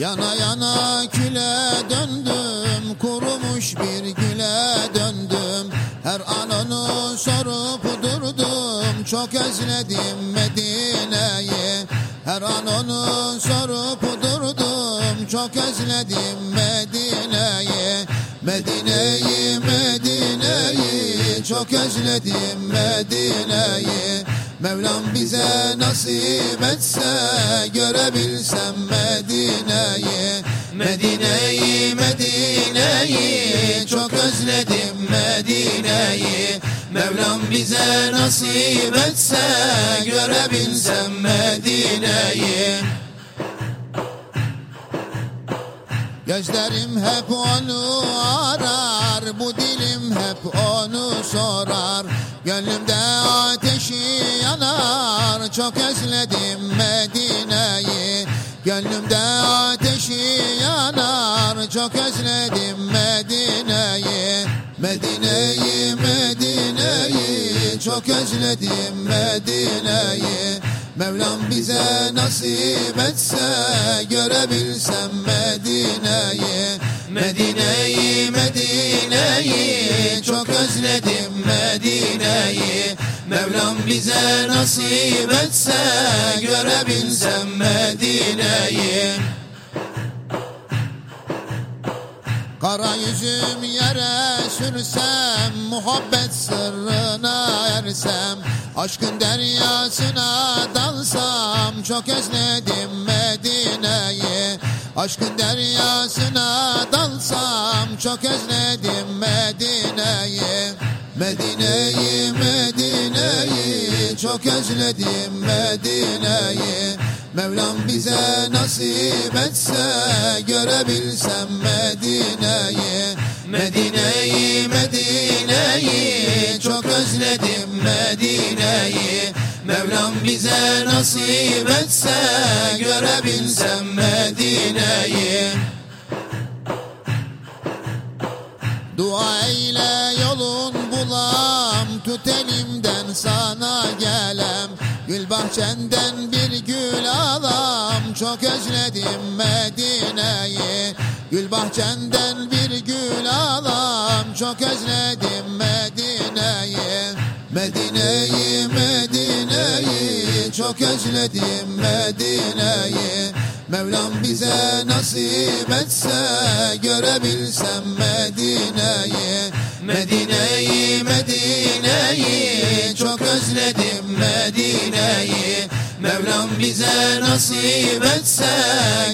Yana yana küle döndüm Kurumuş bir güle döndüm. Her an onu sorup durdum Çok özledim Medine'yi. Her an sorup durdum Çok özledim Medine'yi. Medine'yi Medine'yi Çok özledim Medine'yi Mevlam bize nasip etse görebilsem Medine'yi. Medine'yi Medine'yi çok özledim Medine'yi. Mevlam bize nasip etse görebilsem Medine'yi Gözlerim hep onu arar Bu dilim hep onu sorar. Gönlümde ateşi yanar Çok özledim Medine'yi. Gönlümde ateşi yanar Çok özledim Medine'yi. Medine'yi Medine'yi Çok özledim Medine'yi Mevlam bize nasip etse görebilsem Medine'yi. Medine'yi Medine'yi çok özledim Medine'yi. Mevlam bize nasip etse görebilsem Medine'yi Kara yüzüm yere sürsem Muhabbet sırrına ersem Aşkın deryasına dalsam Çok özledim Medine'yi. Aşkın deryasına dalsam Çok özledim Medine'yi. Medine'yi Medine'yi Çok özledim Medine'yi. Mevlam bize nasip etse görebilsem Medine'yi Medine'yi Mevlam bize nasip etse görebilsem Medine'yi. Dua eyle yolun bulam Tut elimden sana gelem. Gül bahçenden bir gül alam Çok özledim Medine'yi. Gül bahçenden bir gül alam Çok özledim Medine'yi Medine'yi Medine'yi Çok özledim Medine'yi. Mevlam bize nasip etse görebilsem Medine'yi. Medine'yi Medine'yi çok özledim Medine'yi. Mevlam bize nasip etse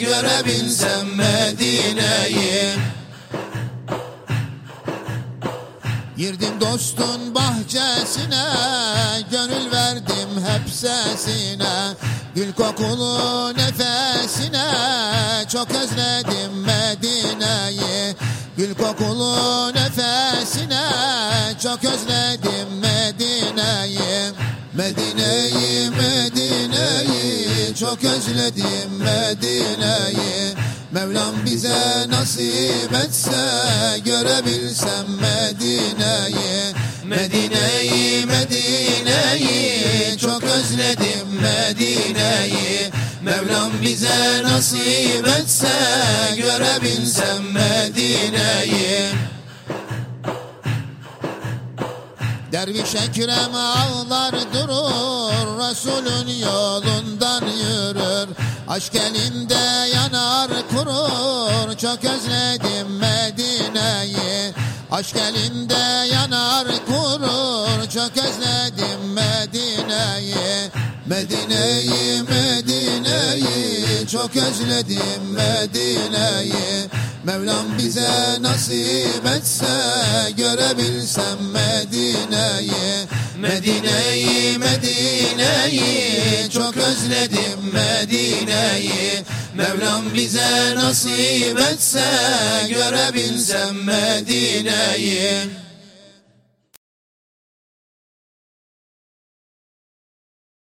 görebilsem Medine'yi Girdim dostun bahçesine Gönül verdim hep sesine. Gül kokulu nefesine Çok özledim Medine'yi. Gül kokulu nefesine Çok özledim Medine'yi. Medine'yi Medine'yi Çok özledim Medine'yi Mevlam bize nasip etse görebilsem Medine'yi. Medine'yi Medine'yi çok özledim Medine'yi. Mevlam bize nasip etse görebilsem Medine'yi. Derviş Ekrem ağlar durur Resulün yolundan Aşk elinde yanar kurur Çok özledim Medine'yi. Aşk elinde yanar kurur Çok özledim Medine'yi. Medine'yi Medine'yi Çok özledim Medine'yi. Mevlam bize nasip etse görebilsem Medine'yi Medine'yi Medine'yi çok özledim Medine'yi. Mevlam bize nasip etse görebilsem Medine'yi